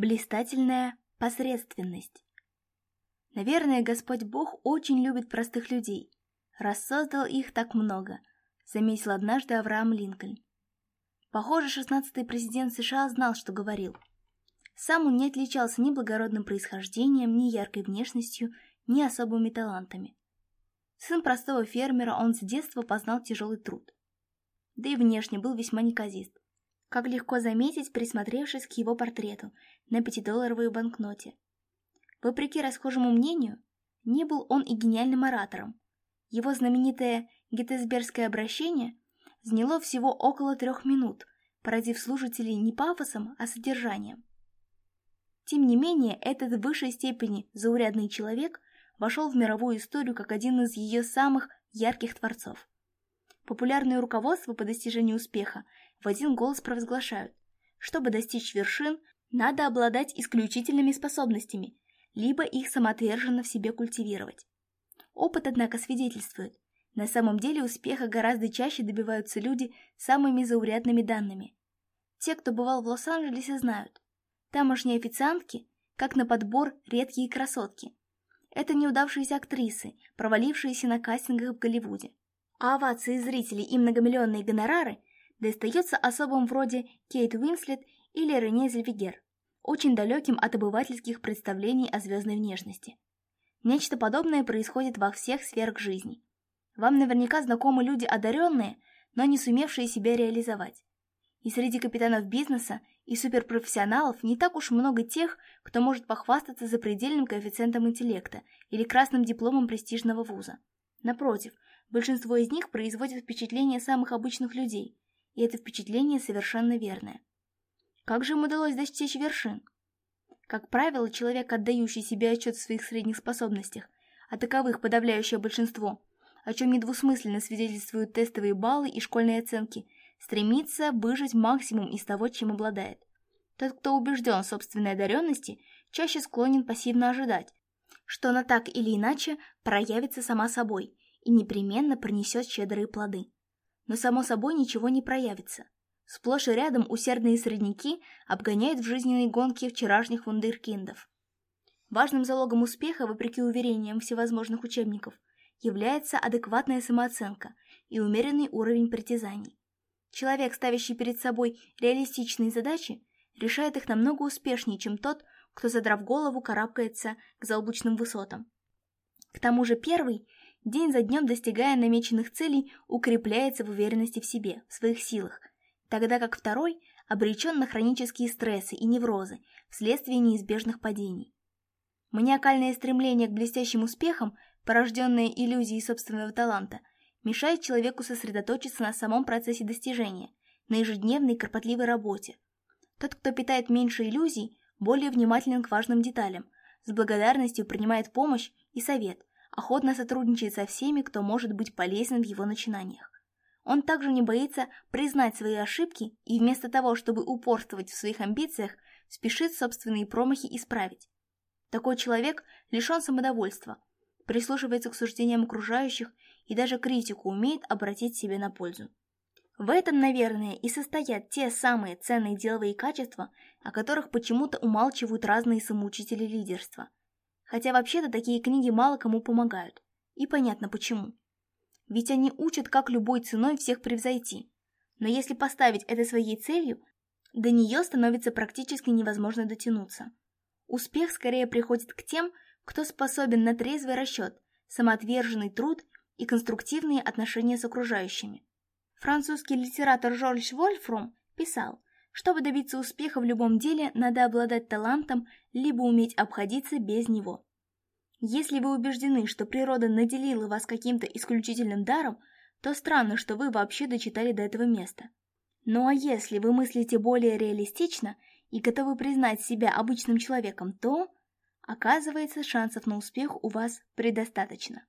блистательная посредственность. Наверное, Господь Бог очень любит простых людей, раз создал их так много, заметил однажды Авраам Линкольн. Похоже, шестнадцатый президент США знал, что говорил. Сам он не отличался ни благородным происхождением, ни яркой внешностью, ни особыми талантами. Сын простого фермера, он с детства познал тяжелый труд. Да и внешне был весьма неказист как легко заметить, присмотревшись к его портрету на пятидолларовой банкноте. Вопреки расхожему мнению, не был он и гениальным оратором. Его знаменитое геттесбергское обращение заняло всего около трех минут, поразив служителей не пафосом, а содержанием. Тем не менее, этот в высшей степени заурядный человек вошел в мировую историю как один из ее самых ярких творцов – популярные руководства по достижению успеха в один голос провозглашают, чтобы достичь вершин, надо обладать исключительными способностями, либо их самоотверженно в себе культивировать. Опыт, однако, свидетельствует, на самом деле успеха гораздо чаще добиваются люди самыми заурядными данными. Те, кто бывал в Лос-Анджелесе, знают. Тамошние официантки, как на подбор редкие красотки. Это неудавшиеся актрисы, провалившиеся на кастингах в Голливуде а овации зрителей и многомиллионные гонорары достаются особам вроде Кейт Уинслет или Рене Зельвигер, очень далеким от обывательских представлений о звездной внешности. Нечто подобное происходит во всех сферах жизни. Вам наверняка знакомы люди одаренные, но не сумевшие себя реализовать. И среди капитанов бизнеса и суперпрофессионалов не так уж много тех, кто может похвастаться запредельным коэффициентом интеллекта или красным дипломом престижного вуза. Напротив, большинство из них производят впечатление самых обычных людей, и это впечатление совершенно верное. Как же им удалось достичь вершин? Как правило, человек, отдающий себе отчет в своих средних способностях, а таковых подавляющее большинство, о чем недвусмысленно свидетельствуют тестовые баллы и школьные оценки, стремится выжать максимум из того, чем обладает. Тот, кто убежден в собственной одаренности, чаще склонен пассивно ожидать, что она так или иначе проявится сама собой – и непременно принесет щедрые плоды. Но само собой ничего не проявится. Сплошь и рядом усердные средники обгоняют в жизненной гонке вчерашних вундеркиндов. Важным залогом успеха, вопреки уверениям всевозможных учебников, является адекватная самооценка и умеренный уровень притязаний. Человек, ставящий перед собой реалистичные задачи, решает их намного успешнее, чем тот, кто, задрав голову, карабкается к заоблачным высотам. К тому же первый – день за днем достигая намеченных целей, укрепляется в уверенности в себе, в своих силах, тогда как второй обречен на хронические стрессы и неврозы вследствие неизбежных падений. Маниакальное стремление к блестящим успехам, порожденное иллюзией собственного таланта, мешает человеку сосредоточиться на самом процессе достижения, на ежедневной кропотливой работе. Тот, кто питает меньше иллюзий, более внимателен к важным деталям, с благодарностью принимает помощь и совет, охотно сотрудничает со всеми, кто может быть полезен в его начинаниях. Он также не боится признать свои ошибки и вместо того, чтобы упорствовать в своих амбициях, спешит собственные промахи исправить. Такой человек лишен самодовольства, прислушивается к суждениям окружающих и даже критику умеет обратить себе на пользу. В этом, наверное, и состоят те самые ценные деловые качества, о которых почему-то умалчивают разные самоучители лидерства – хотя вообще-то такие книги мало кому помогают. И понятно почему. Ведь они учат, как любой ценой всех превзойти. Но если поставить это своей целью, до нее становится практически невозможно дотянуться. Успех скорее приходит к тем, кто способен на трезвый расчет, самоотверженный труд и конструктивные отношения с окружающими. Французский литератор Жорж Вольфрум писал – чтобы добиться успеха в любом деле, надо обладать талантом, либо уметь обходиться без него. Если вы убеждены, что природа наделила вас каким-то исключительным даром, то странно, что вы вообще дочитали до этого места. Ну а если вы мыслите более реалистично и готовы признать себя обычным человеком, то, оказывается, шансов на успех у вас предостаточно.